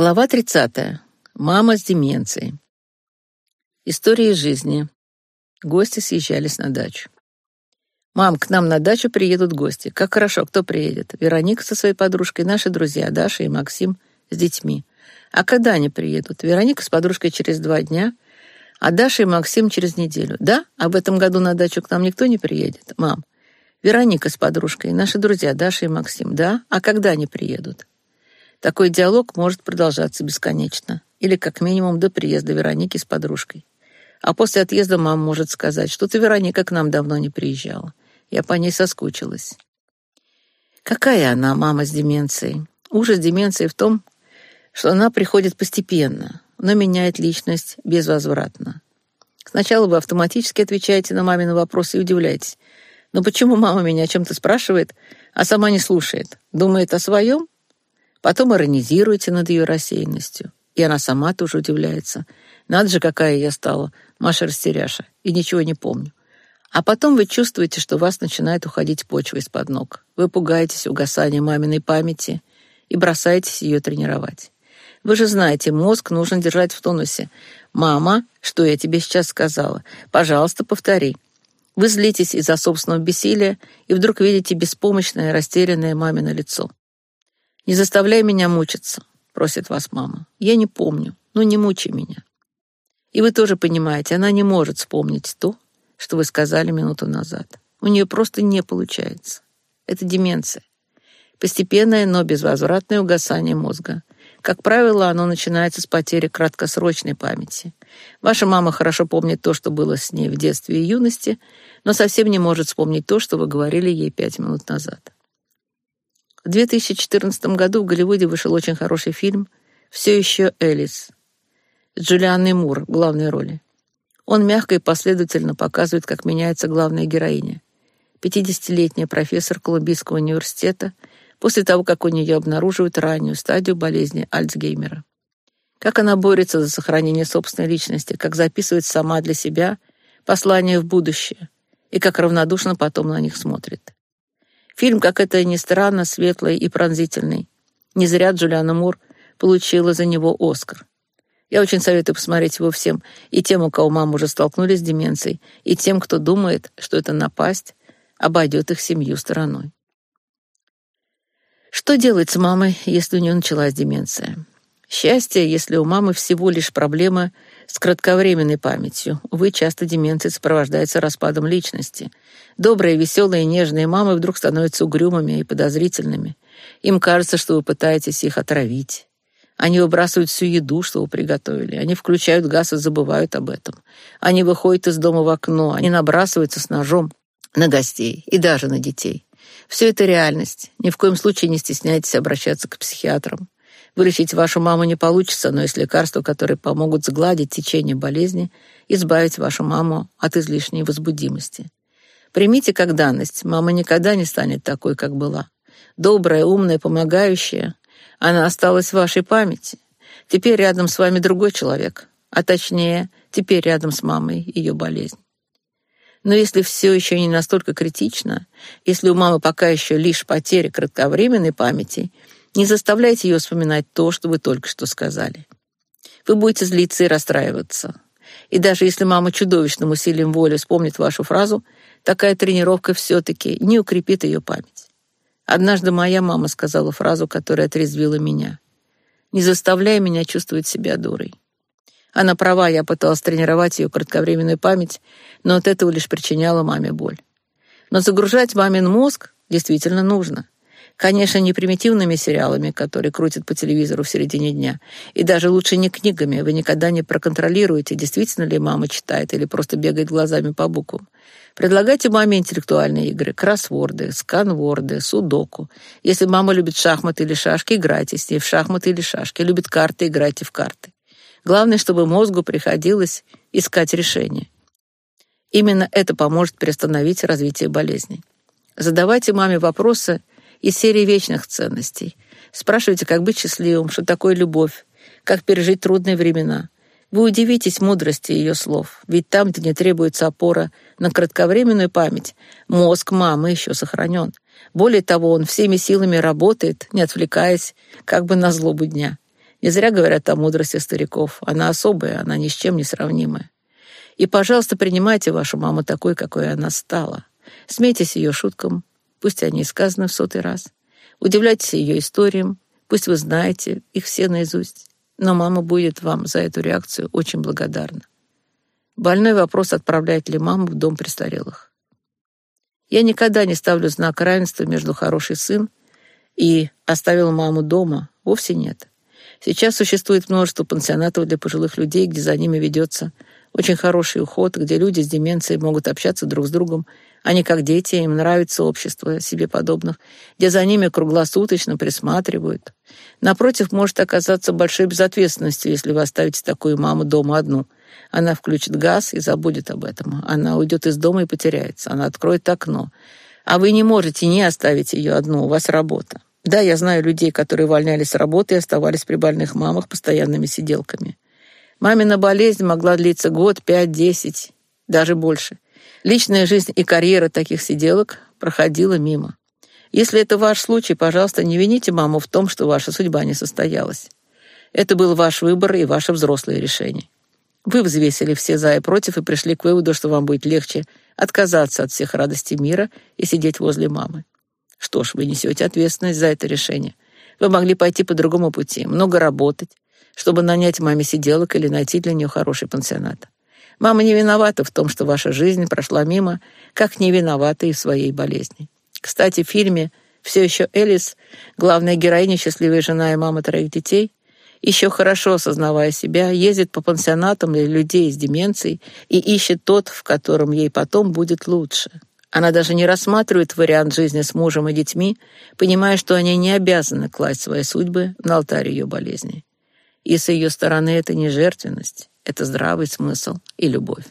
Глава 30. Мама с деменцией. История из жизни. Гости съезжались на дачу. «Мам, к нам на дачу приедут гости. Как хорошо, кто приедет? Вероника со своей подружкой, наши друзья Даша и Максим с детьми. А когда они приедут? Вероника с подружкой через два дня, а Даша и Максим через неделю. Да? В этом году на дачу к нам никто не приедет? Мам, Вероника с подружкой, наши друзья Даша и Максим. Да? А когда они приедут? Такой диалог может продолжаться бесконечно, или как минимум до приезда Вероники с подружкой. А после отъезда мама может сказать, что-то Вероника к нам давно не приезжала. Я по ней соскучилась. Какая она, мама с деменцией? Ужас деменции в том, что она приходит постепенно, но меняет личность безвозвратно. Сначала вы автоматически отвечаете на мамины вопросы и удивляетесь. Но почему мама меня о чем-то спрашивает, а сама не слушает? Думает о своем Потом иронизируете над ее рассеянностью. И она сама тоже удивляется. Надо же, какая я стала, Маша растеряша, и ничего не помню. А потом вы чувствуете, что у вас начинает уходить почва из-под ног. Вы пугаетесь угасания маминой памяти и бросаетесь ее тренировать. Вы же знаете, мозг нужно держать в тонусе. «Мама, что я тебе сейчас сказала? Пожалуйста, повтори». Вы злитесь из-за собственного бессилия и вдруг видите беспомощное, растерянное мамино лицо. «Не заставляй меня мучиться», — просит вас мама. «Я не помню. Ну, не мучи меня». И вы тоже понимаете, она не может вспомнить то, что вы сказали минуту назад. У нее просто не получается. Это деменция. Постепенное, но безвозвратное угасание мозга. Как правило, оно начинается с потери краткосрочной памяти. Ваша мама хорошо помнит то, что было с ней в детстве и юности, но совсем не может вспомнить то, что вы говорили ей пять минут назад. В 2014 году в Голливуде вышел очень хороший фильм «Все еще Элис» с Джулианной Мур в главной роли. Он мягко и последовательно показывает, как меняется главная героиня. 50-летняя профессор Колумбийского университета после того, как у нее обнаруживают раннюю стадию болезни Альцгеймера. Как она борется за сохранение собственной личности, как записывает сама для себя послания в будущее и как равнодушно потом на них смотрит. Фильм, как это ни странно, светлый и пронзительный. Не зря Джулиана Мур получила за него Оскар. Я очень советую посмотреть его всем, и тем, у кого мамы уже столкнулись с деменцией, и тем, кто думает, что это напасть обойдет их семью стороной. Что делать с мамой, если у нее началась деменция? Счастье, если у мамы всего лишь проблема с кратковременной памятью. Увы, часто деменция сопровождается распадом личности. Добрые, веселые, нежные мамы вдруг становятся угрюмыми и подозрительными. Им кажется, что вы пытаетесь их отравить. Они выбрасывают всю еду, что вы приготовили. Они включают газ и забывают об этом. Они выходят из дома в окно. Они набрасываются с ножом на гостей и даже на детей. Все это реальность. Ни в коем случае не стесняйтесь обращаться к психиатрам. Вылечить вашу маму не получится, но есть лекарства, которые помогут сгладить течение болезни, избавить вашу маму от излишней возбудимости. Примите как данность, мама никогда не станет такой, как была. Добрая, умная, помогающая. Она осталась в вашей памяти. Теперь рядом с вами другой человек, а точнее, теперь рядом с мамой ее болезнь. Но если все еще не настолько критично, если у мамы пока еще лишь потеря кратковременной памяти — не заставляйте ее вспоминать то, что вы только что сказали. Вы будете злиться и расстраиваться. И даже если мама чудовищным усилием воли вспомнит вашу фразу, такая тренировка все-таки не укрепит ее память. Однажды моя мама сказала фразу, которая отрезвила меня. «Не заставляй меня чувствовать себя дурой». Она права, я пыталась тренировать ее кратковременную память, но от этого лишь причиняла маме боль. Но загружать мамин мозг действительно нужно. Конечно, не примитивными сериалами, которые крутят по телевизору в середине дня. И даже лучше не книгами. Вы никогда не проконтролируете, действительно ли мама читает или просто бегает глазами по буквам. Предлагайте маме интеллектуальные игры, кроссворды, сканворды, судоку. Если мама любит шахматы или шашки, играйте с ней в шахматы или шашки. Любит карты, играйте в карты. Главное, чтобы мозгу приходилось искать решение. Именно это поможет приостановить развитие болезни. Задавайте маме вопросы из серии вечных ценностей. Спрашивайте, как быть счастливым, что такое любовь, как пережить трудные времена. Вы удивитесь мудрости ее слов, ведь там, где не требуется опора на кратковременную память, мозг мамы еще сохранен. Более того, он всеми силами работает, не отвлекаясь, как бы на злобу дня. Не зря говорят о мудрости стариков. Она особая, она ни с чем не сравнимая. И, пожалуйста, принимайте вашу маму такой, какой она стала. Смейтесь ее шуткам, пусть они сказаны в сотый раз. Удивляйтесь ее историям, пусть вы знаете их все наизусть. Но мама будет вам за эту реакцию очень благодарна. Больной вопрос, отправлять ли маму в дом престарелых. Я никогда не ставлю знак равенства между хороший сын и оставил маму дома. Вовсе нет. Сейчас существует множество пансионатов для пожилых людей, где за ними ведется очень хороший уход, где люди с деменцией могут общаться друг с другом, а не как дети, им нравится общество себе подобных, где за ними круглосуточно присматривают. Напротив, может оказаться большой безответственностью, если вы оставите такую маму дома одну. Она включит газ и забудет об этом. Она уйдет из дома и потеряется. Она откроет окно. А вы не можете не оставить ее одну, у вас работа. Да, я знаю людей, которые увольнялись с работы и оставались при больных мамах постоянными сиделками. Мамина болезнь могла длиться год, пять, десять, даже больше. Личная жизнь и карьера таких сиделок проходила мимо. Если это ваш случай, пожалуйста, не вините маму в том, что ваша судьба не состоялась. Это был ваш выбор и ваше взрослое решение. Вы взвесили все за и против и пришли к выводу, что вам будет легче отказаться от всех радостей мира и сидеть возле мамы. Что ж, вы несете ответственность за это решение. Вы могли пойти по другому пути, много работать, чтобы нанять маме сиделок или найти для нее хороший пансионат. Мама не виновата в том, что ваша жизнь прошла мимо, как не виновата и в своей болезни. Кстати, в фильме «Все еще Элис» главная героиня, счастливая жена и мама троих детей, еще хорошо осознавая себя, ездит по пансионатам для людей с деменцией и ищет тот, в котором ей потом будет лучше. Она даже не рассматривает вариант жизни с мужем и детьми, понимая, что они не обязаны класть свои судьбы на алтарь ее болезни. И с ее стороны это не жертвенность, это здравый смысл и любовь.